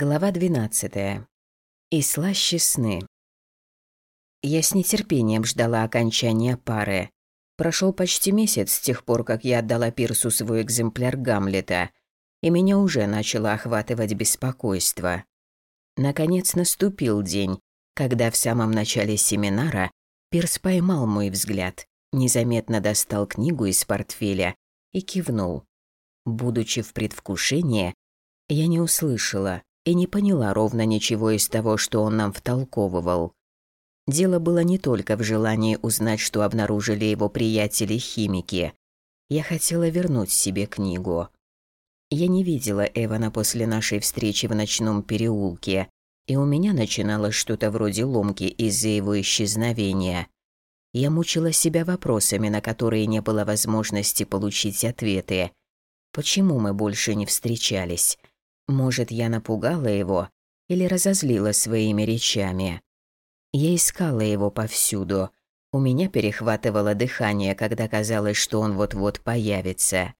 Глава 12. И слаще сны. Я с нетерпением ждала окончания пары. Прошел почти месяц с тех пор, как я отдала Пирсу свой экземпляр Гамлета, и меня уже начало охватывать беспокойство. Наконец наступил день, когда в самом начале семинара Пирс поймал мой взгляд, незаметно достал книгу из портфеля и кивнул. Будучи в предвкушении, я не услышала, и не поняла ровно ничего из того, что он нам втолковывал. Дело было не только в желании узнать, что обнаружили его приятели-химики. Я хотела вернуть себе книгу. Я не видела Эвана после нашей встречи в ночном переулке, и у меня начиналось что-то вроде ломки из-за его исчезновения. Я мучила себя вопросами, на которые не было возможности получить ответы. Почему мы больше не встречались? Может, я напугала его или разозлила своими речами. Я искала его повсюду. У меня перехватывало дыхание, когда казалось, что он вот-вот появится.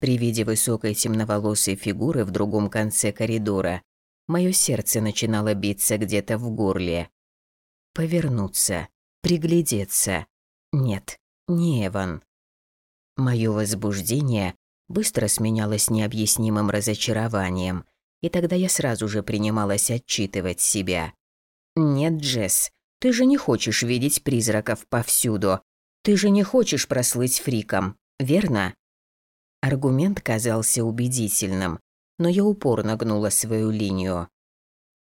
При виде высокой темноволосой фигуры в другом конце коридора мое сердце начинало биться где-то в горле. Повернуться, приглядеться. Нет, не Эван. Мое возбуждение быстро сменялось необъяснимым разочарованием, и тогда я сразу же принималась отчитывать себя. «Нет, Джесс, ты же не хочешь видеть призраков повсюду. Ты же не хочешь прослыть фриком, верно?» Аргумент казался убедительным, но я упорно гнула свою линию.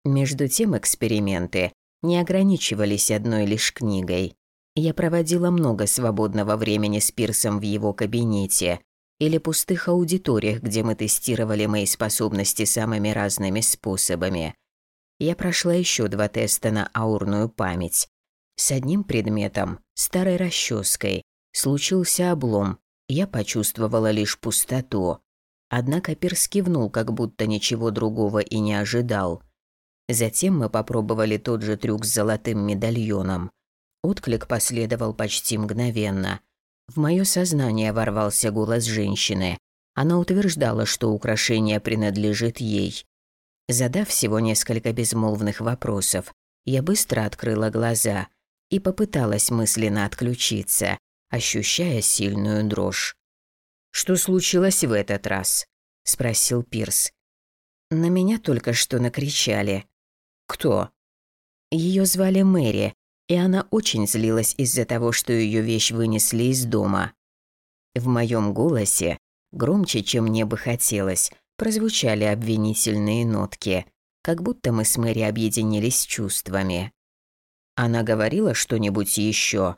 Между тем эксперименты не ограничивались одной лишь книгой. Я проводила много свободного времени с Пирсом в его кабинете, или пустых аудиториях, где мы тестировали мои способности самыми разными способами. Я прошла еще два теста на аурную память. С одним предметом, старой расческой, случился облом. Я почувствовала лишь пустоту. Однако Пирс кивнул, как будто ничего другого и не ожидал. Затем мы попробовали тот же трюк с золотым медальоном. Отклик последовал почти мгновенно – в мое сознание ворвался голос женщины. Она утверждала, что украшение принадлежит ей. Задав всего несколько безмолвных вопросов, я быстро открыла глаза и попыталась мысленно отключиться, ощущая сильную дрожь. «Что случилось в этот раз?» – спросил Пирс. На меня только что накричали. «Кто?» Ее звали Мэри, и она очень злилась из-за того, что ее вещь вынесли из дома. В моем голосе, громче, чем мне бы хотелось, прозвучали обвинительные нотки, как будто мы с Мэри объединились чувствами. Она говорила что-нибудь еще.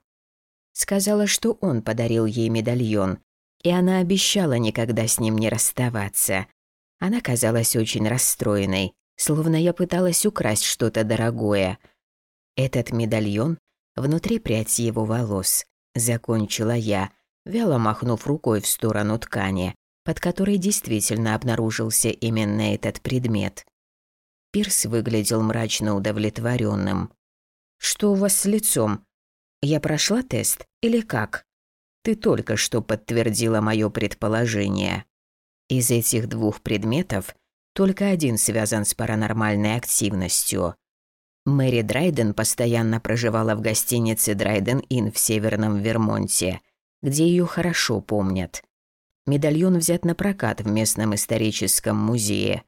Сказала, что он подарил ей медальон, и она обещала никогда с ним не расставаться. Она казалась очень расстроенной, словно я пыталась украсть что-то дорогое – этот медальон внутри прядь его волос. Закончила я, вяло махнув рукой в сторону ткани, под которой действительно обнаружился именно этот предмет. Пирс выглядел мрачно удовлетворенным. «Что у вас с лицом? Я прошла тест или как?» «Ты только что подтвердила мое предположение. Из этих двух предметов только один связан с паранормальной активностью. Мэри Драйден постоянно проживала в гостинице Драйден Inn в Северном Вермонте, где ее хорошо помнят. Медальон взят на прокат в местном историческом музее.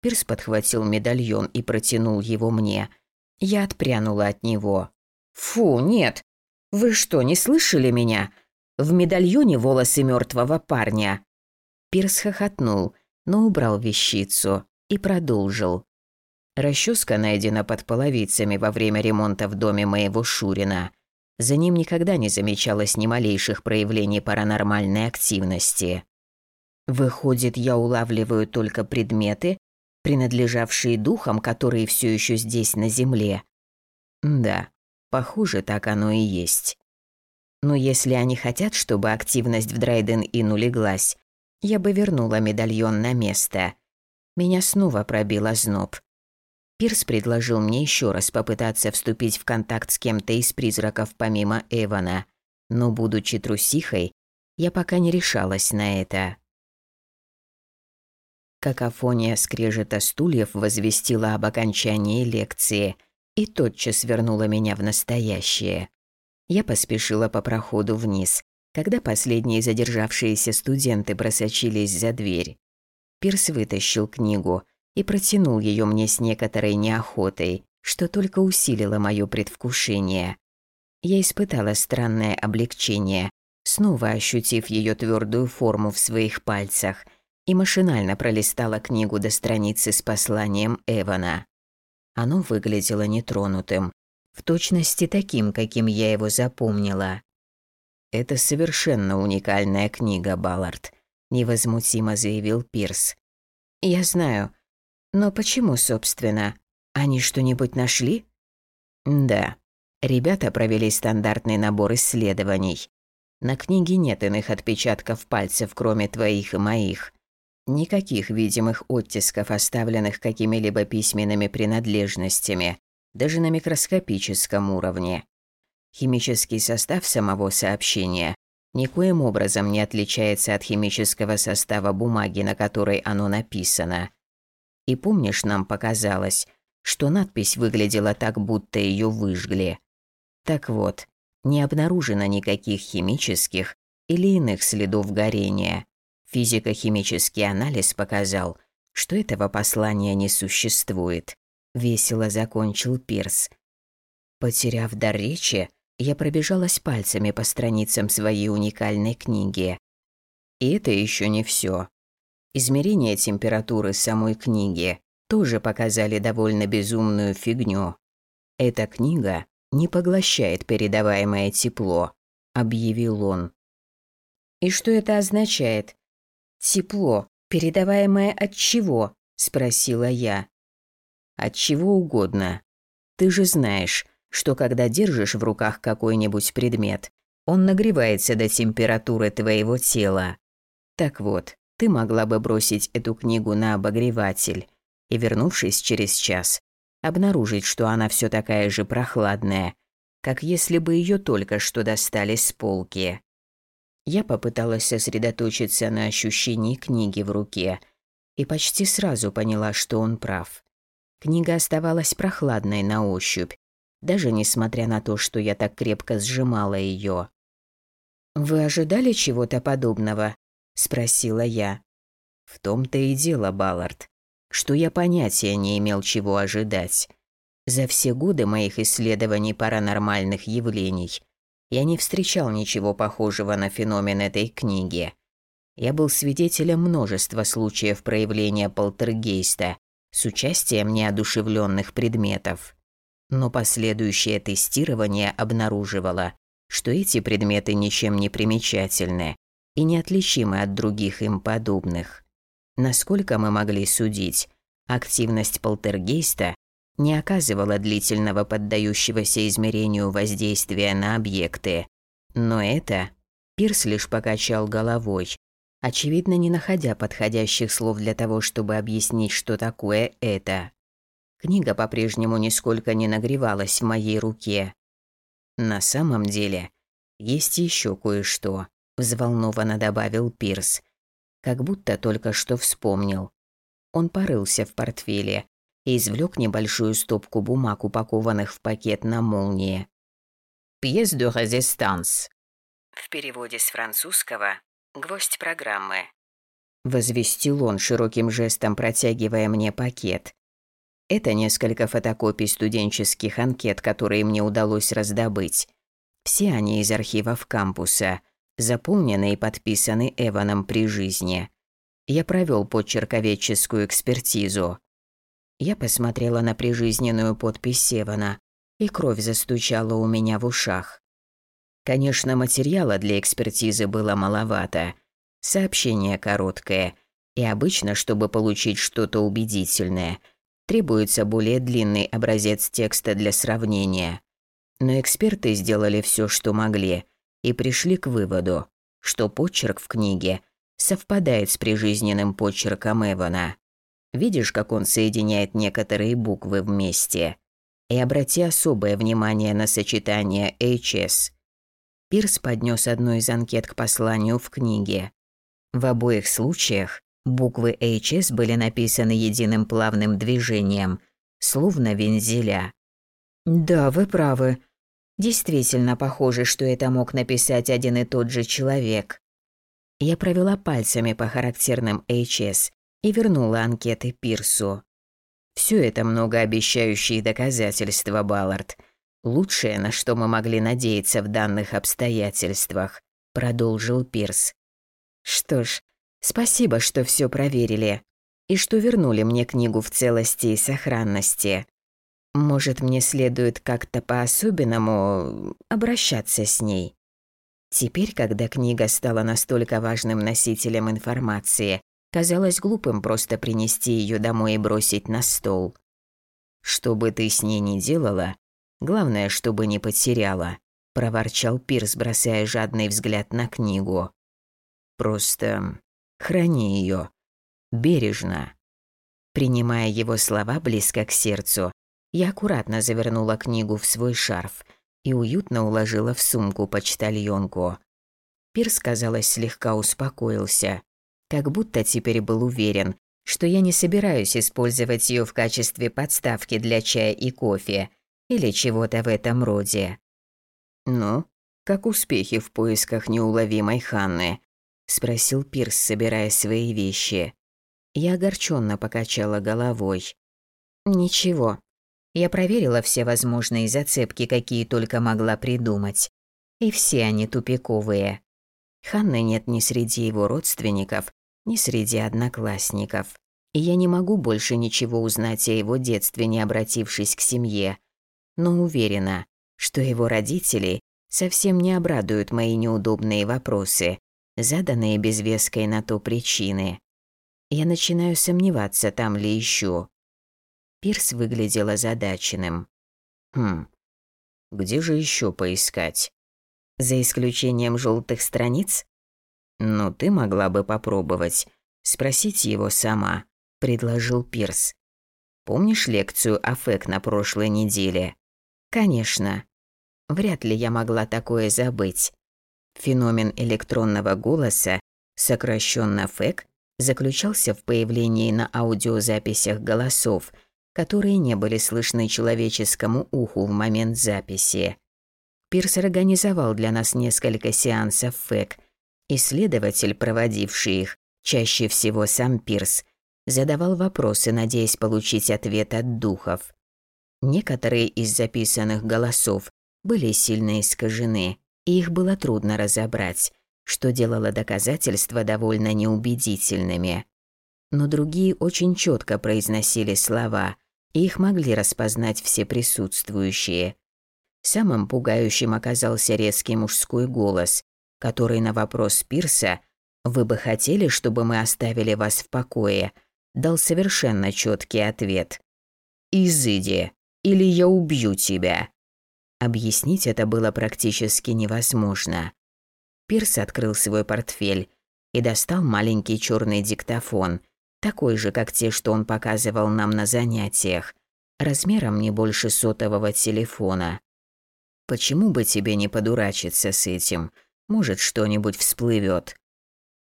Пирс подхватил медальон и протянул его мне. Я отпрянула от него. «Фу, нет! Вы что, не слышали меня? В медальоне волосы мертвого парня!» Пирс хохотнул, но убрал вещицу и продолжил. Расческа найдена под половицами во время ремонта в доме моего Шурина. За ним никогда не замечалось ни малейших проявлений паранормальной активности. Выходит, я улавливаю только предметы, принадлежавшие духам, которые все еще здесь на Земле. Да, похоже, так оно и есть. Но если они хотят, чтобы активность в Драйден-Ин улеглась, я бы вернула медальон на место. Меня снова пробил озноб. Пирс предложил мне еще раз попытаться вступить в контакт с кем-то из призраков помимо Эвана, но, будучи трусихой, я пока не решалась на это. Какофония скрежета стульев возвестила об окончании лекции и тотчас вернула меня в настоящее. Я поспешила по проходу вниз, когда последние задержавшиеся студенты просочились за дверь. Пирс вытащил книгу и протянул ее мне с некоторой неохотой, что только усилило мое предвкушение. Я испытала странное облегчение, снова ощутив ее твердую форму в своих пальцах – и машинально пролистала книгу до страницы с посланием Эвана. Оно выглядело нетронутым, в точности таким, каким я его запомнила. «Это совершенно уникальная книга, Баллард», – невозмутимо заявил Пирс. «Я знаю. Но почему, собственно? Они что-нибудь нашли?» «Да. Ребята провели стандартный набор исследований. На книге нет иных отпечатков пальцев, кроме твоих и моих. Никаких видимых оттисков, оставленных какими-либо письменными принадлежностями, даже на микроскопическом уровне. Химический состав самого сообщения никоим образом не отличается от химического состава бумаги, на которой оно написано. И помнишь, нам показалось, что надпись выглядела так, будто ее выжгли. Так вот, не обнаружено никаких химических или иных следов горения. Физико-химический анализ показал, что этого послания не существует. Весело закончил Пирс. Потеряв дар речи, я пробежалась пальцами по страницам своей уникальной книги. И это еще не все. Измерение температуры самой книги тоже показали довольно безумную фигню. Эта книга не поглощает передаваемое тепло, объявил он. И что это означает? «Тепло, передаваемое от чего?» – спросила я. «От чего угодно. Ты же знаешь, что когда держишь в руках какой-нибудь предмет, он нагревается до температуры твоего тела. Так вот, ты могла бы бросить эту книгу на обогреватель и, вернувшись через час, обнаружить, что она все такая же прохладная, как если бы ее только что достали с полки. Я попыталась сосредоточиться на ощущении книги в руке и почти сразу поняла, что он прав. Книга оставалась прохладной на ощупь, даже несмотря на то, что я так крепко сжимала ее. «Вы ожидали чего-то подобного?» – спросила я. В том-то и дело, Баллард, что я понятия не имел, чего ожидать. За все годы моих исследований паранормальных явлений я не встречал ничего похожего на феномен этой книги. Я был свидетелем множества случаев проявления полтергейста с участием неодушевленных предметов. Но последующее тестирование обнаруживало, что эти предметы ничем не примечательны и неотличимы от других им подобных. Насколько мы могли судить, активность полтергейста не оказывала длительного поддающегося измерению воздействия на объекты. Но это Пирс лишь покачал головой, очевидно не находя подходящих слов для того, чтобы объяснить, что такое это. Книга по-прежнему нисколько не нагревалась в моей руке. На самом деле, есть еще кое-что, взволнованно добавил Пирс, как будто только что вспомнил. Он порылся в портфеле, и извлек небольшую стопку бумаг, упакованных в пакет на молнии. «Пьес de résistance». В переводе с французского «Гвоздь программы». Возвестил он широким жестом, протягивая мне пакет. Это несколько фотокопий студенческих анкет, которые мне удалось раздобыть. Все они из архивов кампуса, заполнены и подписаны Эваном при жизни. Я провел подчерковедческую экспертизу. Я посмотрела на прижизненную подпись Севана, и кровь застучала у меня в ушах. Конечно, материала для экспертизы было маловато. Сообщение короткое, и обычно, чтобы получить что-то убедительное, требуется более длинный образец текста для сравнения. Но эксперты сделали все, что могли, и пришли к выводу, что почерк в книге совпадает с прижизненным почерком Эвана. Видишь, как он соединяет некоторые буквы вместе? И обрати особое внимание на сочетание HS. Пирс поднес одну из анкет к посланию в книге. В обоих случаях Буквы HS были написаны единым плавным движением, словно вензеля. «Да, вы правы. Действительно похоже, что это мог написать один и тот же человек». Я провела пальцами по характерным HS и вернула анкеты Пирсу. Все это многообещающие доказательства, Баллард. Лучшее, на что мы могли надеяться в данных обстоятельствах, продолжил Пирс. Что ж, спасибо, что все проверили и что вернули мне книгу в целости и сохранности. Может, мне следует как-то по-особенному обращаться с ней. Теперь, когда книга стала настолько важным носителем информации, казалось глупым просто принести ее домой и бросить на стол. Что бы ты с ней ни делала, главное, чтобы не потеряла, проворчал Пирс, бросая жадный взгляд на книгу. Просто храни ее бережно. Принимая его слова близко к сердцу, я аккуратно завернула книгу в свой шарф и уютно уложила в сумку почтальонку. Пирс, казалось, слегка успокоился, как будто теперь был уверен, что я не собираюсь использовать ее в качестве подставки для чая и кофе или чего-то в этом роде. «Ну, как успехи в поисках неуловимой Ханны?» – спросил Пирс, собирая свои вещи. Я огорченно покачала головой. «Ничего, я проверила все возможные зацепки, какие только могла придумать. И все они тупиковые. Ханны нет ни среди его родственников, ни среди одноклассников. И я не могу больше ничего узнать о его детстве, не обратившись к семье. Но уверена, что его родители совсем не обрадуют мои неудобные вопросы, заданные без веской на то причины. Я начинаю сомневаться, там ли ищу. Пирс выглядел озадаченным. Хм, где же еще поискать? За исключением желтых страниц? Ну, ты могла бы попробовать. Спросить его сама, предложил Пирс. Помнишь лекцию о ФЭК на прошлой неделе? Конечно. Вряд ли я могла такое забыть. Феномен электронного голоса, сокращенно ФЭК, заключался в появлении на аудиозаписях голосов – которые не были слышны человеческому уху в момент записи. Пирс организовал для нас несколько сеансов ФЭК. Исследователь, проводивший их, чаще всего сам Пирс, задавал вопросы, надеясь получить ответ от духов. Некоторые из записанных голосов были сильно искажены, и их было трудно разобрать, что делало доказательства довольно неубедительными. Но другие очень четко произносили слова – их могли распознать все присутствующие. Самым пугающим оказался резкий мужской голос, который на вопрос Пирса «Вы бы хотели, чтобы мы оставили вас в покое?» дал совершенно четкий ответ. «Изыди, или я убью тебя». Объяснить это было практически невозможно. Пирс открыл свой портфель и достал маленький черный диктофон, такой же, как те, что он показывал нам на занятиях, размером не больше сотового телефона. Почему бы тебе не подурачиться с этим? Может, что-нибудь всплывет.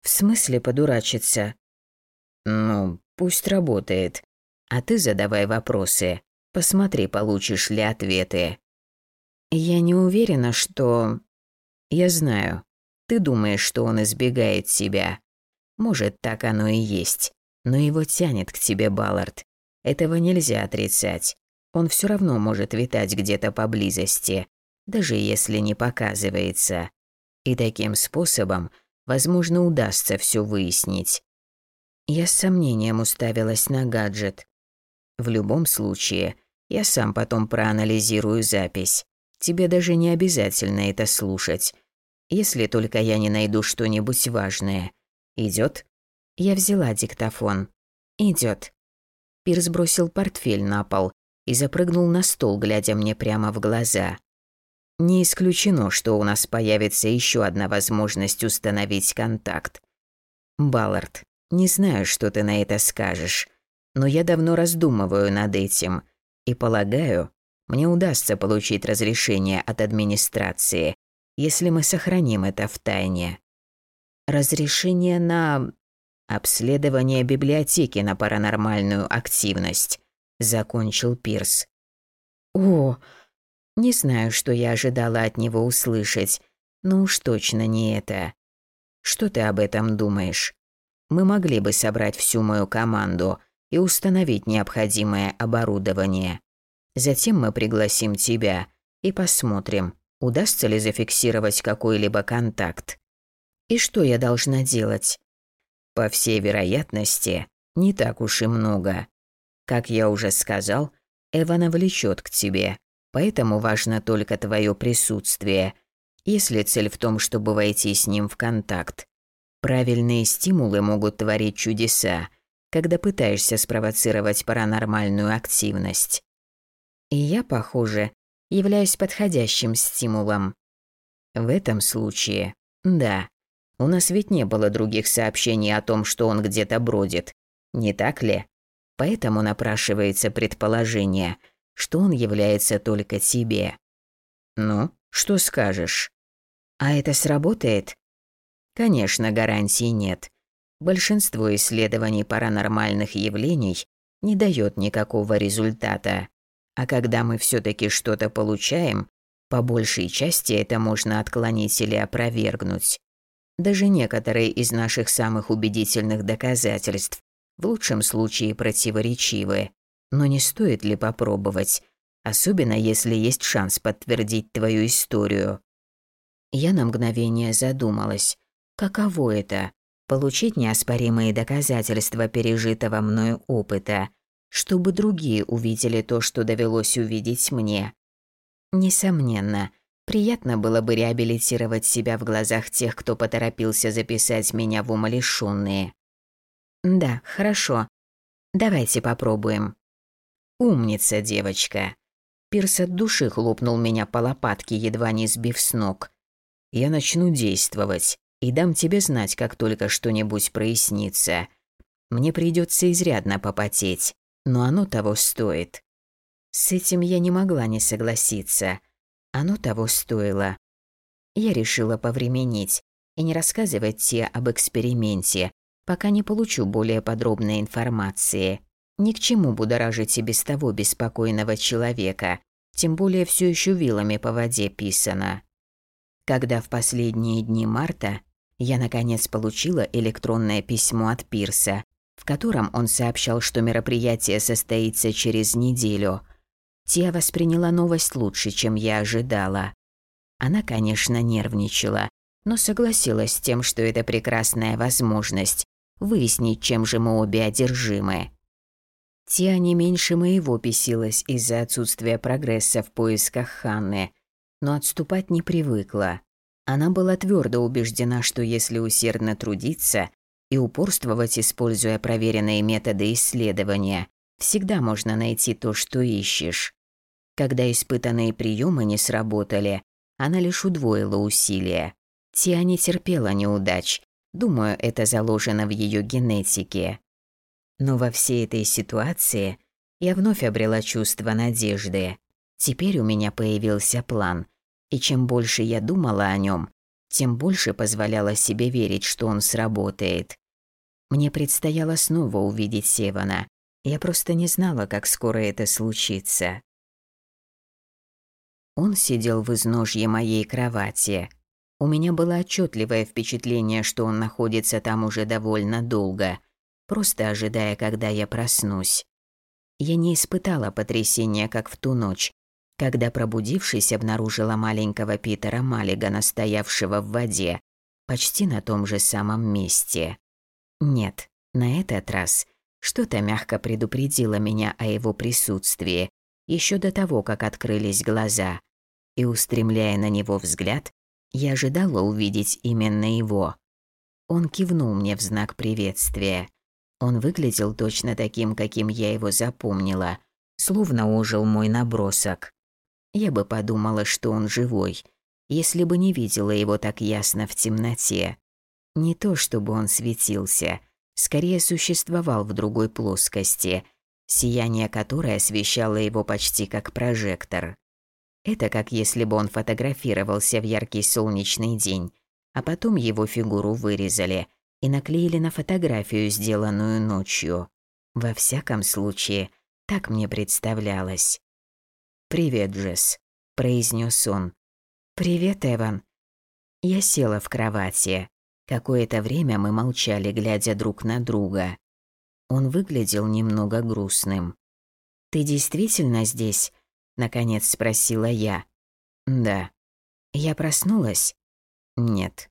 В смысле подурачиться? Ну, пусть работает. А ты задавай вопросы. Посмотри, получишь ли ответы. Я не уверена, что... Я знаю. Ты думаешь, что он избегает тебя. Может, так оно и есть. Но его тянет к тебе, Баллард. Этого нельзя отрицать. Он все равно может витать где-то поблизости, даже если не показывается. И таким способом, возможно, удастся все выяснить. Я с сомнением уставилась на гаджет. В любом случае, я сам потом проанализирую запись. Тебе даже не обязательно это слушать. Если только я не найду что-нибудь важное. Идет? Я взяла диктофон. Идет. Пирс бросил портфель на пол и запрыгнул на стол, глядя мне прямо в глаза. Не исключено, что у нас появится еще одна возможность установить контакт. Баллард, не знаю, что ты на это скажешь, но я давно раздумываю над этим и полагаю, мне удастся получить разрешение от администрации, если мы сохраним это в тайне. Разрешение на «Обследование библиотеки на паранормальную активность», – закончил Пирс. «О, не знаю, что я ожидала от него услышать, но уж точно не это. Что ты об этом думаешь? Мы могли бы собрать всю мою команду и установить необходимое оборудование. Затем мы пригласим тебя и посмотрим, удастся ли зафиксировать какой-либо контакт. И что я должна делать? По всей вероятности, не так уж и много. Как я уже сказал, Эвана влечет к тебе, поэтому важно только твое присутствие, если цель в том, чтобы войти с ним в контакт. Правильные стимулы могут творить чудеса, когда пытаешься спровоцировать паранормальную активность. И я, похоже, являюсь подходящим стимулом. В этом случае, да, у нас ведь не было других сообщений о том, что он где-то бродит, не так ли? Поэтому напрашивается предположение, что он является только тебе. Ну, что скажешь? А это сработает? Конечно, гарантий нет. Большинство исследований паранормальных явлений не дает никакого результата. А когда мы все таки что-то получаем, по большей части это можно отклонить или опровергнуть. Даже некоторые из наших самых убедительных доказательств в лучшем случае противоречивы. Но не стоит ли попробовать, особенно если есть шанс подтвердить твою историю? Я на мгновение задумалась, каково это – получить неоспоримые доказательства пережитого мною опыта, чтобы другие увидели то, что довелось увидеть мне. Несомненно, Приятно было бы реабилитировать себя в глазах тех, кто поторопился записать меня в умалишённые. Да, хорошо. Давайте попробуем. Умница, девочка. Пирс от души хлопнул меня по лопатке, едва не сбив с ног. Я начну действовать и дам тебе знать, как только что-нибудь прояснится. Мне придется изрядно попотеть, но оно того стоит. С этим я не могла не согласиться. Оно того стоило. Я решила повременить и не рассказывать те об эксперименте, пока не получу более подробной информации. Ни к чему будоражить и без того беспокойного человека, тем более все еще вилами по воде писано. Когда в последние дни марта я наконец получила электронное письмо от Пирса, в котором он сообщал, что мероприятие состоится через неделю, Тия восприняла новость лучше, чем я ожидала. Она, конечно, нервничала, но согласилась с тем, что это прекрасная возможность выяснить, чем же мы обе одержимы. Тия не меньше моего бесилась из-за отсутствия прогресса в поисках Ханны, но отступать не привыкла. Она была твердо убеждена, что если усердно трудиться и упорствовать, используя проверенные методы исследования, всегда можно найти то, что ищешь. Когда испытанные приемы не сработали, она лишь удвоила усилия. Тиа не терпела неудач. Думаю, это заложено в ее генетике. Но во всей этой ситуации я вновь обрела чувство надежды. Теперь у меня появился план, и чем больше я думала о нем, тем больше позволяла себе верить, что он сработает. Мне предстояло снова увидеть Севана. Я просто не знала, как скоро это случится. Он сидел в изножье моей кровати. У меня было отчетливое впечатление, что он находится там уже довольно долго, просто ожидая, когда я проснусь. Я не испытала потрясения, как в ту ночь, когда, пробудившись, обнаружила маленького Питера Маллигана, стоявшего в воде, почти на том же самом месте. Нет, на этот раз что-то мягко предупредило меня о его присутствии, еще до того, как открылись глаза и, устремляя на него взгляд, я ожидала увидеть именно его. Он кивнул мне в знак приветствия. Он выглядел точно таким, каким я его запомнила, словно ожил мой набросок. Я бы подумала, что он живой, если бы не видела его так ясно в темноте. Не то чтобы он светился, скорее существовал в другой плоскости, сияние которой освещало его почти как прожектор. Это как если бы он фотографировался в яркий солнечный день, а потом его фигуру вырезали, и наклеили на фотографию, сделанную ночью. Во всяком случае, так мне представлялось. «Привет, Джесс», – произнес он. «Привет, Эван». Я села в кровати. Какое-то время мы молчали, глядя друг на друга. Он выглядел немного грустным. «Ты действительно здесь?» – наконец спросила я. «Да». «Я проснулась?» «Нет».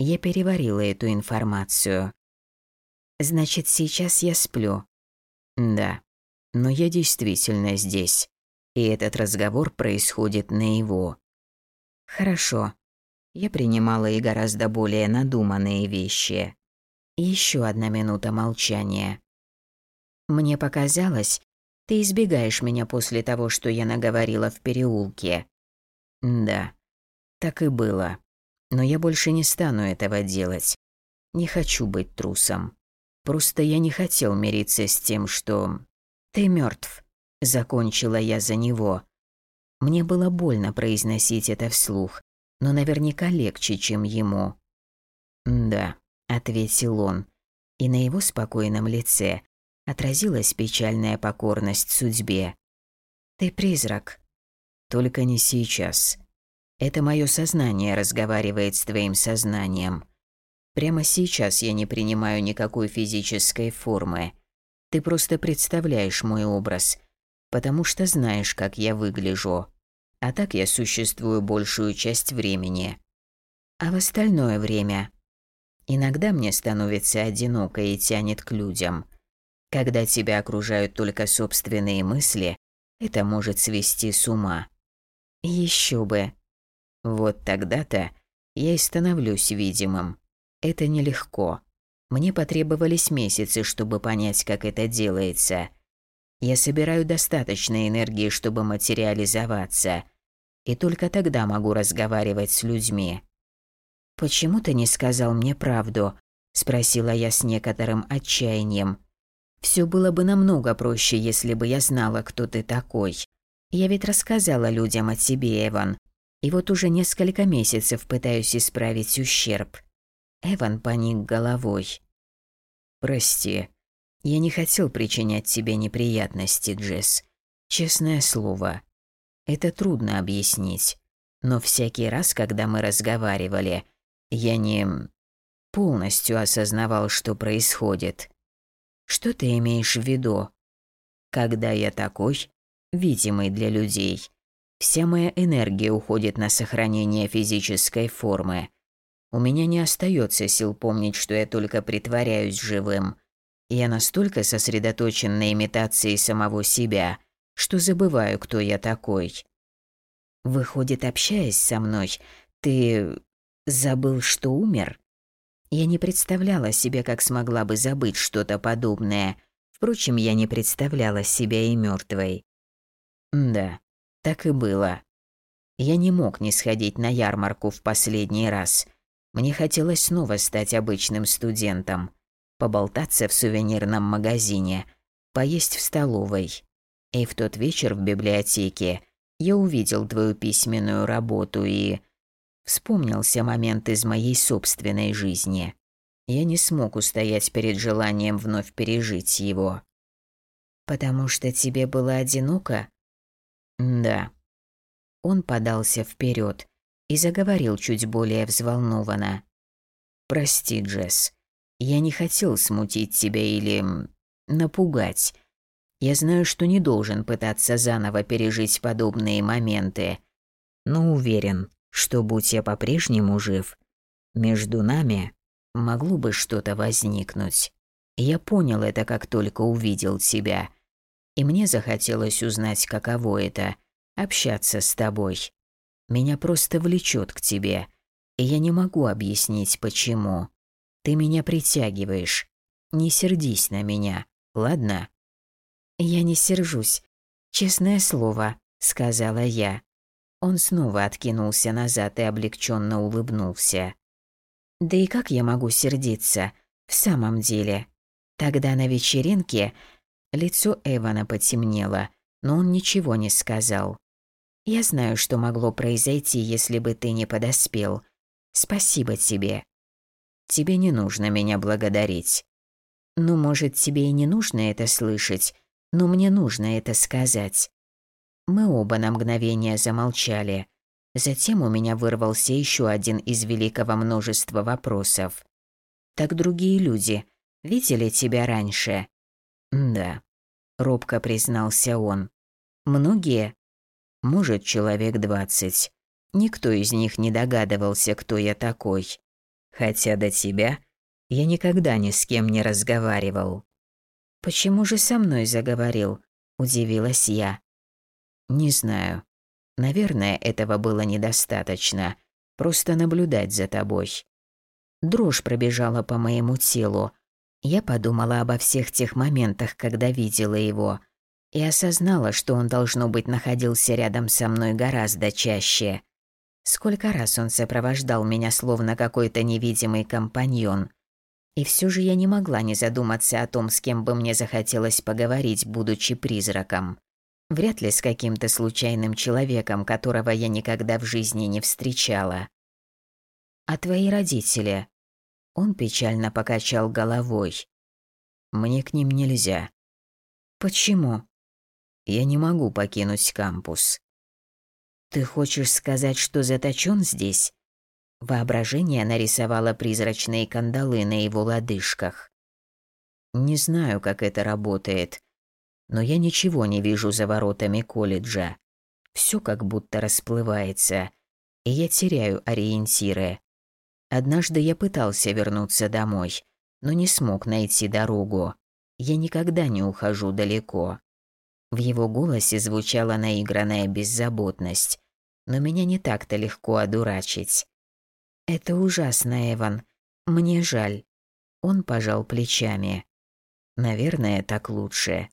Я переварила эту информацию. «Значит, сейчас я сплю?» «Да. Но я действительно здесь. И этот разговор происходит на его». «Хорошо. Я принимала и гораздо более надуманные вещи. Еще одна минута молчания. Мне показалось, ты избегаешь меня после того, что я наговорила в переулке. Да, так и было. Но я больше не стану этого делать. Не хочу быть трусом. Просто я не хотел мириться с тем, что... Ты мертв. Закончила я за него. Мне было больно произносить это вслух, но наверняка легче, чем ему. «Да», — ответил он, и на его спокойном лице отразилась печальная покорность судьбе. «Ты призрак». «Только не сейчас. Это мое сознание разговаривает с твоим сознанием. Прямо сейчас я не принимаю никакой физической формы. Ты просто представляешь мой образ, потому что знаешь, как я выгляжу. А так я существую большую часть времени. А в остальное время иногда мне становится одиноко и тянет к людям. Когда тебя окружают только собственные мысли, это может свести с ума. Еще бы. Вот тогда-то я и становлюсь видимым. Это нелегко. Мне потребовались месяцы, чтобы понять, как это делается. Я собираю достаточно энергии, чтобы материализоваться. И только тогда могу разговаривать с людьми. «Почему ты не сказал мне правду?» – спросила я с некоторым отчаянием. Все было бы намного проще, если бы я знала, кто ты такой. Я ведь рассказала людям о тебе, Эван. И вот уже несколько месяцев пытаюсь исправить ущерб. Эван поник головой. «Прости. Я не хотел причинять тебе неприятности, Джесс. Честное слово. Это трудно объяснить. Но всякий раз, когда мы разговаривали, я не полностью осознавал, что происходит. Что ты имеешь в виду? Когда я такой, видимый для людей, вся моя энергия уходит на сохранение физической формы. У меня не остается сил помнить, что я только притворяюсь живым. Я настолько сосредоточен на имитации самого себя, что забываю, кто я такой. Выходит, общаясь со мной, ты забыл, что умер? Я не представляла себе, как смогла бы забыть что-то подобное. Впрочем, я не представляла себя и мертвой. Да, так и было. Я не мог не сходить на ярмарку в последний раз. Мне хотелось снова стать обычным студентом, поболтаться в сувенирном магазине, поесть в столовой. И в тот вечер в библиотеке я увидел твою письменную работу и Вспомнился момент из моей собственной жизни. Я не смог устоять перед желанием вновь пережить его. «Потому что тебе было одиноко?» «Да». Он подался вперед и заговорил чуть более взволнованно. «Прости, Джесс. Я не хотел смутить тебя или... напугать. Я знаю, что не должен пытаться заново пережить подобные моменты, но уверен, что, будь я по-прежнему жив, между нами могло бы что-то возникнуть. Я понял это, как только увидел тебя. И мне захотелось узнать, каково это – общаться с тобой. Меня просто влечет к тебе, и я не могу объяснить, почему. Ты меня притягиваешь. Не сердись на меня, ладно? Я не сержусь. Честное слово, сказала я. Он снова откинулся назад и облегченно улыбнулся. Да и как я могу сердиться? В самом деле. Тогда на вечеринке лицо Эвана потемнело, но он ничего не сказал. Я знаю, что могло произойти, если бы ты не подоспел. Спасибо тебе. Тебе не нужно меня благодарить. Ну, может, тебе и не нужно это слышать, но мне нужно это сказать. Мы оба на мгновение замолчали. Затем у меня вырвался еще один из великого множества вопросов. «Так другие люди видели тебя раньше?» «Да», — робко признался он. «Многие?» «Может, человек двадцать. Никто из них не догадывался, кто я такой. Хотя до тебя я никогда ни с кем не разговаривал». «Почему же со мной заговорил?» – удивилась я. «Не знаю. Наверное, этого было недостаточно. Просто наблюдать за тобой». Дрожь пробежала по моему телу. Я подумала обо всех тех моментах, когда видела его, и осознала, что он, должно быть, находился рядом со мной гораздо чаще. Сколько раз он сопровождал меня словно какой-то невидимый компаньон. И все же я не могла не задуматься о том, с кем бы мне захотелось поговорить, будучи призраком. Вряд ли с каким-то случайным человеком, которого я никогда в жизни не встречала. «А твои родители?» Он печально покачал головой. «Мне к ним нельзя». «Почему?» «Я не могу покинуть кампус. «Ты хочешь сказать, что заточен здесь?» Воображение нарисовало призрачные кандалы на его лодыжках. «Не знаю, как это работает, но я ничего не вижу за воротами колледжа. Все как будто расплывается, и я теряю ориентиры. Однажды я пытался вернуться домой, но не смог найти дорогу. Я никогда не ухожу далеко». В его голосе звучала наигранная беззаботность, но меня не так-то легко одурачить. Это ужасно, Эван. Мне жаль. Он пожал плечами. Наверное, так лучше.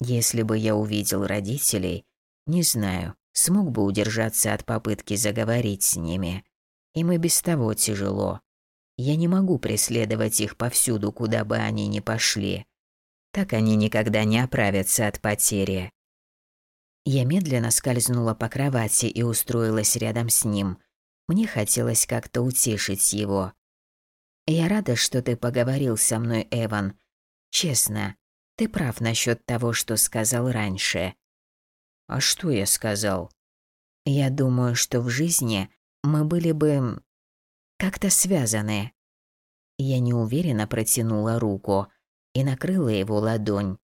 Если бы я увидел родителей, не знаю, смог бы удержаться от попытки заговорить с ними. Им и без того тяжело. Я не могу преследовать их повсюду, куда бы они ни пошли. Так они никогда не оправятся от потери. Я медленно скользнула по кровати и устроилась рядом с ним. Мне хотелось как-то утешить его. «Я рада, что ты поговорил со мной, Эван. Честно, ты прав насчет того, что сказал раньше». «А что я сказал?» «Я думаю, что в жизни мы были бы как-то связаны». Я неуверенно протянула руку и накрыла его ладонь.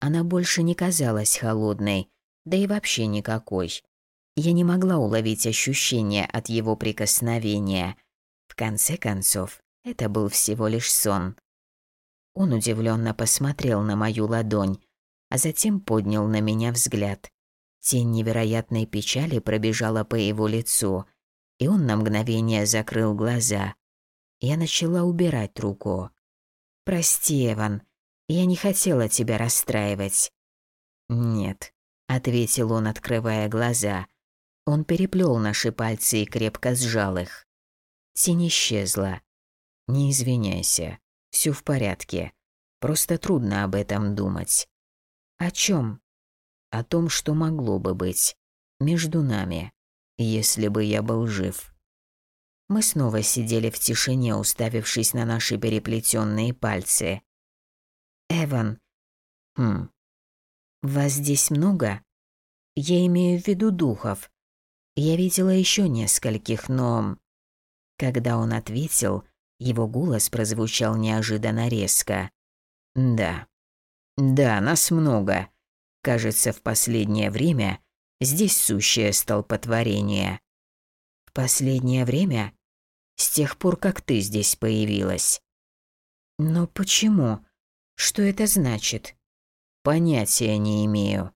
Она больше не казалась холодной, да и вообще никакой. Я не могла уловить ощущения от его прикосновения. В конце концов, это был всего лишь сон. Он удивленно посмотрел на мою ладонь, а затем поднял на меня взгляд. Тень невероятной печали пробежала по его лицу, и он на мгновение закрыл глаза. Я начала убирать руку. «Прости, Эван, я не хотела тебя расстраивать». «Нет, ответил он, открывая глаза. Он переплел наши пальцы и крепко сжал их. Тень исчезла. Не извиняйся, все в порядке. Просто трудно об этом думать. О чем? О том, что могло бы быть между нами, если бы я был жив. Мы снова сидели в тишине, уставившись на наши переплетенные пальцы. Эван. Хм. Вас здесь много? Я имею в виду духов. Я видела еще нескольких, но... Когда он ответил, его голос прозвучал неожиданно резко. Да. Да, нас много. Кажется, в последнее время здесь сущее столпотворение. В последнее время? С тех пор, как ты здесь появилась. Но почему? Что это значит? Понятия не имею.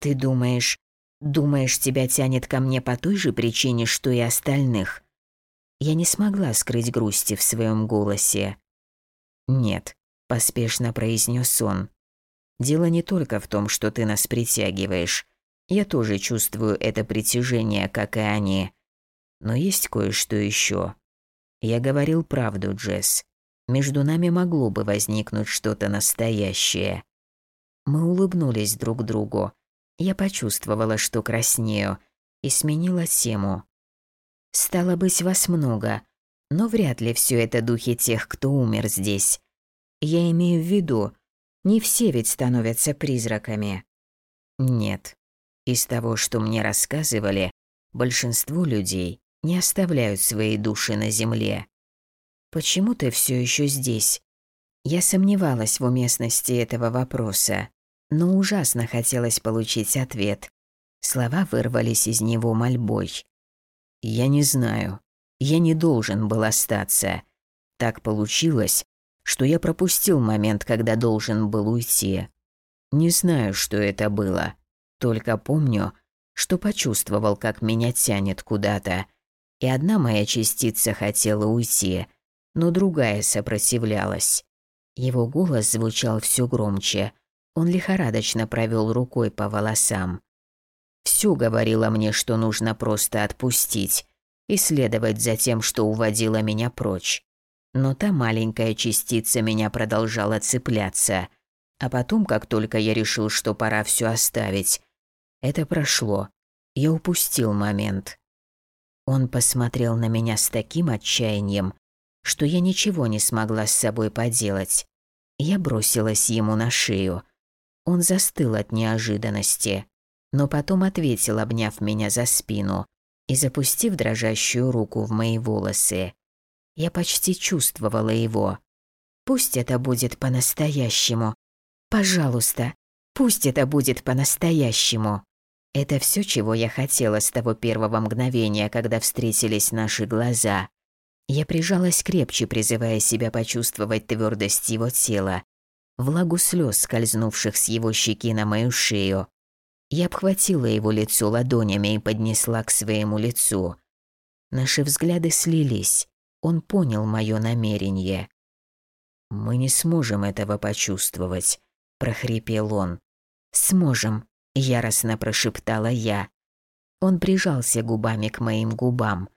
Ты думаешь, думаешь, тебя тянет ко мне по той же причине, что и остальных? Я не смогла скрыть грусти в своем голосе. Нет, поспешно произнес он. Дело не только в том, что ты нас притягиваешь. Я тоже чувствую это притяжение, как и они. Но есть кое-что еще. Я говорил правду, Джесс. Между нами могло бы возникнуть что-то настоящее. Мы улыбнулись друг другу. Я почувствовала, что краснею, и сменила тему. «Стало быть, вас много. Но вряд ли все это духи тех, кто умер здесь. Я имею в виду, не все ведь становятся призраками. Нет. Из того, что мне рассказывали, большинство людей не оставляют свои души на земле. Почему ты все еще здесь? Я сомневалась в уместности этого вопроса, но ужасно хотелось получить ответ. Слова вырвались из него мольбой. Я не знаю. Я не должен был остаться. Так получилось, что я пропустил момент, когда должен был уйти. Не знаю, что это было. Только помню, что почувствовал, как меня тянет куда-то. И одна моя частица хотела уйти, но другая сопротивлялась. Его голос звучал все громче. Он лихорадочно провел рукой по волосам. Все говорило мне, что нужно просто отпустить и следовать за тем, что уводило меня прочь. Но та маленькая частица меня продолжала цепляться. А потом, как только я решил, что пора все оставить, это прошло. Я упустил момент. Он посмотрел на меня с таким отчаянием, что я ничего не смогла с собой поделать. Я бросилась ему на шею. Он застыл от неожиданности, но потом ответил, обняв меня за спину и запустив дрожащую руку в мои волосы. Я почти чувствовала его. Пусть это будет по-настоящему. Пожалуйста, пусть это будет по-настоящему. Это все, чего я хотела с того первого мгновения, когда встретились наши глаза. Я прижалась крепче, призывая себя почувствовать твердость его тела, влагу слез, скользнувших с его щеки на мою шею. Я обхватила его лицо ладонями и поднесла к своему лицу. Наши взгляды слились. Он понял мое намерение. «Мы не сможем этого почувствовать», – прохрипел он. «Сможем», – яростно прошептала я. Он прижался губами к моим губам.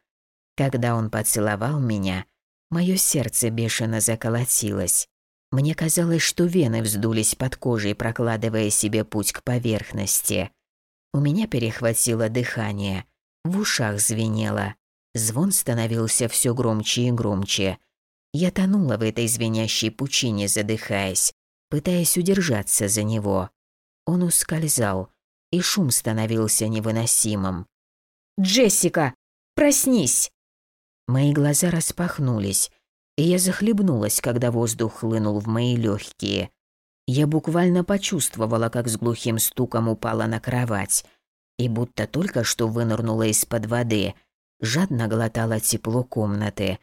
Когда он поцеловал меня, мое сердце бешено заколотилось. Мне казалось, что вены вздулись под кожей, прокладывая себе путь к поверхности. У меня перехватило дыхание, в ушах звенело. Звон становился все громче и громче. Я тонула в этой звенящей пучине, задыхаясь, пытаясь удержаться за него. Он ускользал, и шум становился невыносимым. «Джессика, проснись!» Мои глаза распахнулись, и я захлебнулась, когда воздух хлынул в мои легкие. Я буквально почувствовала, как с глухим стуком упала на кровать, и будто только что вынырнула из-под воды – жадно глотала тепло комнаты,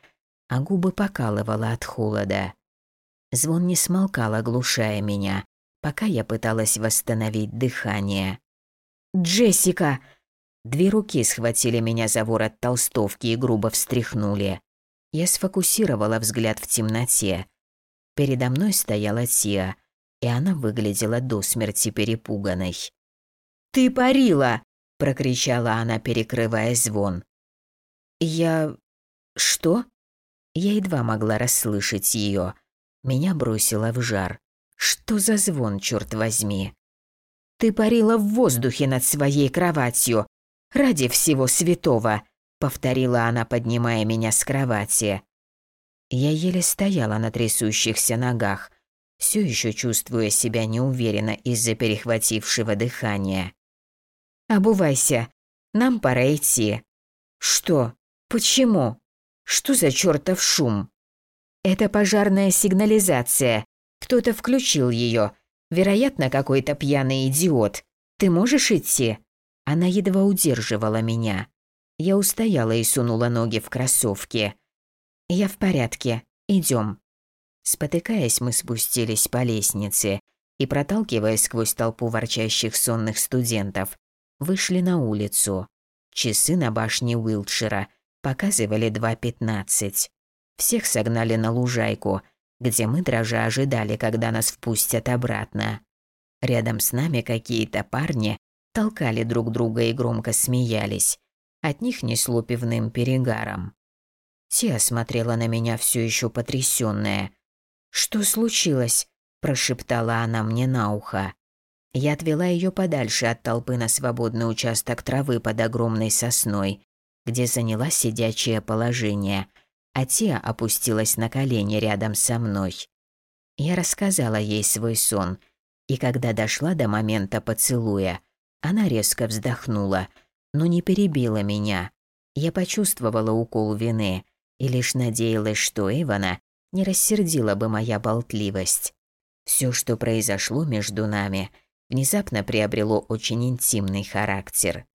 а губы покалывала от холода. Звон не смолкал, оглушая меня, пока я пыталась восстановить дыхание. «Джессика!» Две руки схватили меня за ворот толстовки и грубо встряхнули. Я сфокусировала взгляд в темноте. Передо мной стояла Тия, и она выглядела до смерти перепуганной. «Ты парила!» – прокричала она, перекрывая звон. «Я... что?» Я едва могла расслышать ее. Меня бросило в жар. Что за звон, черт возьми? «Ты парила в воздухе над своей кроватью. Ради всего святого!» — повторила она, поднимая меня с кровати. Я еле стояла на трясущихся ногах, все еще чувствуя себя неуверенно из-за перехватившего дыхания. «Обувайся, нам пора идти». «Что?» Почему? Что за чертов шум? Это пожарная сигнализация. Кто-то включил ее. Вероятно, какой-то пьяный идиот. Ты можешь идти? Она едва удерживала меня. Я устояла и сунула ноги в кроссовки. Я в порядке. Идем. Спотыкаясь, мы спустились по лестнице и, проталкиваясь сквозь толпу ворчащих сонных студентов, вышли на улицу. Часы на башне Уилтшира показывали 2.15. Всех согнали на лужайку, где мы дрожа ожидали, когда нас впустят обратно. Рядом с нами какие-то парни толкали друг друга и громко смеялись. От них несло пивным перегаром. Тия смотрела на меня все еще потрясённая. «Что случилось?» – прошептала она мне на ухо. Я отвела ее подальше от толпы на свободный участок травы под огромной сосной где заняла сидячее положение, а Тия опустилась на колени рядом со мной. Я рассказала ей свой сон, и когда дошла до момента поцелуя, она резко вздохнула, но не перебила меня. Я почувствовала укол вины и лишь надеялась, что Ивана не рассердила бы моя болтливость. Все, что произошло между нами, внезапно приобрело очень интимный характер.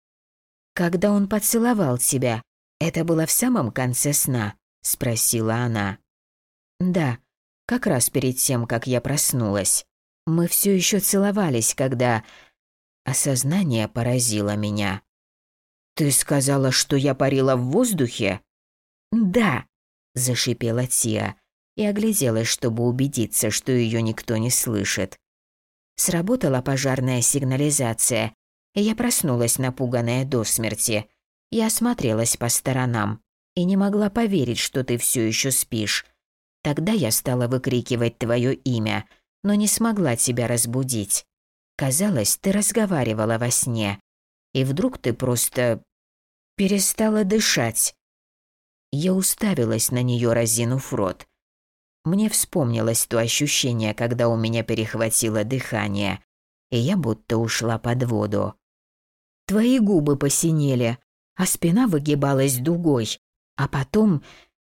«Когда он поцеловал тебя, это было в самом конце сна?» – спросила она. «Да, как раз перед тем, как я проснулась. Мы все еще целовались, когда...» Осознание поразило меня. «Ты сказала, что я парила в воздухе?» «Да», – зашипела Тия и огляделась, чтобы убедиться, что ее никто не слышит. Сработала пожарная сигнализация, я проснулась, напуганная до смерти. Я осмотрелась по сторонам и не могла поверить, что ты все еще спишь. Тогда я стала выкрикивать твое имя, но не смогла тебя разбудить. Казалось, ты разговаривала во сне, и вдруг ты просто перестала дышать. Я уставилась на нее, разинув рот. Мне вспомнилось то ощущение, когда у меня перехватило дыхание, и я будто ушла под воду. Твои губы посинели, а спина выгибалась дугой, а потом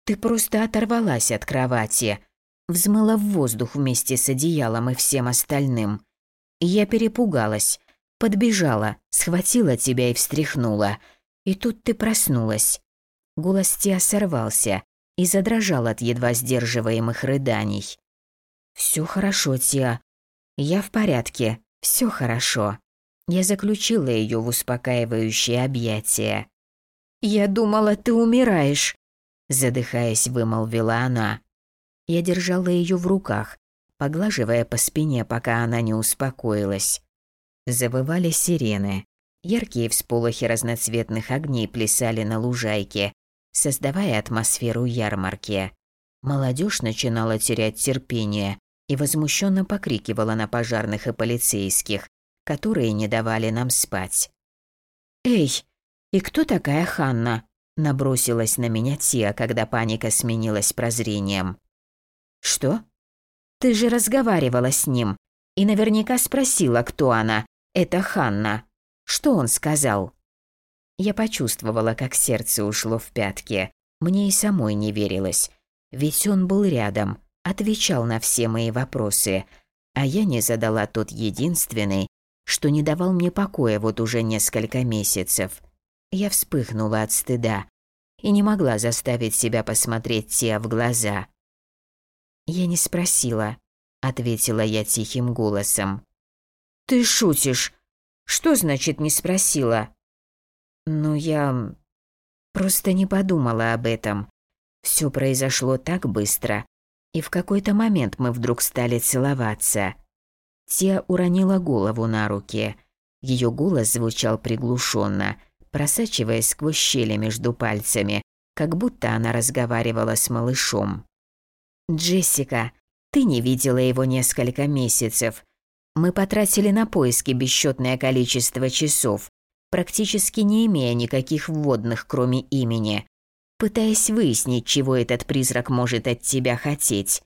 ты просто оторвалась от кровати, взмыла в воздух вместе с одеялом и всем остальным. Я перепугалась, подбежала, схватила тебя и встряхнула. И тут ты проснулась. Голос Тиа сорвался и задрожал от едва сдерживаемых рыданий. «Всё хорошо, Тиа. Я в порядке. Всё хорошо». Я заключила её в успокаивающее объятие. «Я думала, ты умираешь», – задыхаясь, вымолвила она. Я держала её в руках, поглаживая по спине, пока она не успокоилась. Завывали сирены. Яркие всполохи разноцветных огней плясали на лужайке, создавая атмосферу ярмарки. Молодежь начинала терять терпение и возмущенно покрикивала на пожарных и полицейских, которые не давали нам спать. «Эй, и кто такая Ханна?» Набросилась на меня Тия, когда паника сменилась прозрением. «Что? Ты же разговаривала с ним и наверняка спросила, кто она. Это Ханна. Что он сказал?» Я почувствовала, как сердце ушло в пятки. Мне и самой не верилось. Ведь он был рядом, отвечал на все мои вопросы, а я не задала тот единственный, что не давал мне покоя вот уже несколько месяцев. Я вспыхнула от стыда и не могла заставить себя посмотреть Тиа в глаза. «Я не спросила», — ответила я тихим голосом. «Ты шутишь? Что значит не спросила?» Ну, я просто не подумала об этом. Все произошло так быстро, и в какой-то момент мы вдруг стали целоваться. Тия уронила голову на руки. Ее голос звучал приглушенно, просачиваясь сквозь щели между пальцами, как будто она разговаривала с малышом. «Джессика, ты не видела его несколько месяцев. Мы потратили на поиски бесчетное количество часов, практически не имея никаких вводных, кроме имени, пытаясь выяснить, чего этот призрак может от тебя хотеть.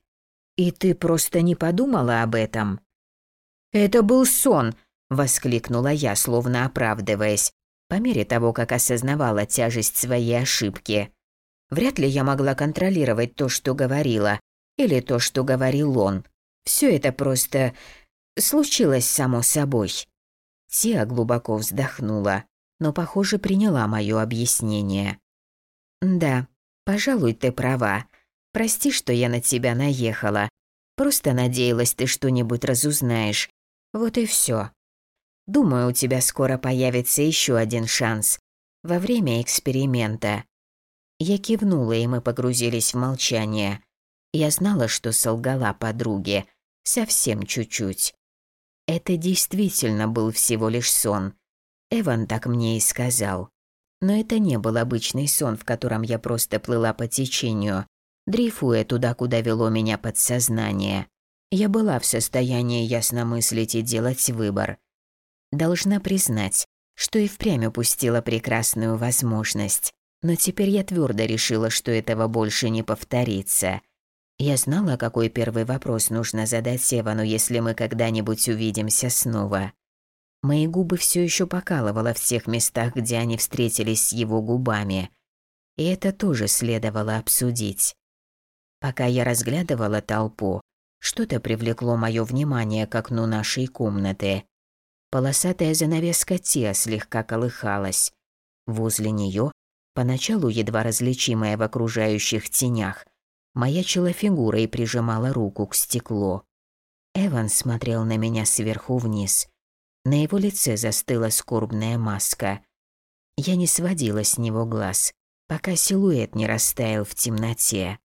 И ты просто не подумала об этом? Это был сон, воскликнула я, словно оправдываясь, по мере того, как осознавала тяжесть своей ошибки. Вряд ли я могла контролировать то, что говорила, или то, что говорил он. Все это просто случилось само собой. Тиа глубоко вздохнула, но, похоже, приняла моё объяснение. «Да, пожалуй, ты права. Прости, что я на тебя наехала. Просто надеялась, ты что-нибудь разузнаешь. Вот и всё. Думаю, у тебя скоро появится ещё один шанс. Во время эксперимента». Я кивнула, и мы погрузились в молчание. Я знала, что солгала подруге. Совсем чуть-чуть. Это действительно был всего лишь сон. Эван так мне и сказал. Но это не был обычный сон, в котором я просто плыла по течению, дрейфуя туда, куда вело меня подсознание. Я была в состоянии ясно мыслить и делать выбор. Должна признать, что и впрямь упустила прекрасную возможность. Но теперь я твердо решила, что этого больше не повторится. Я знала, какой первый вопрос нужно задать Севану, если мы когда-нибудь увидимся снова. Мои губы все еще покалывало в тех местах, где они встретились с его губами. И это тоже следовало обсудить. Пока я разглядывала толпу, что-то привлекло мое внимание к окну нашей комнаты. Полосатая занавеска Тиа слегка колыхалась. Возле нее, поначалу едва различимая в окружающих тенях, маячила фигура и прижимала руку к стеклу. Эван смотрел на меня сверху вниз. На его лице застыла скорбная маска. Я не сводила с него глаз, пока силуэт не растаял в темноте.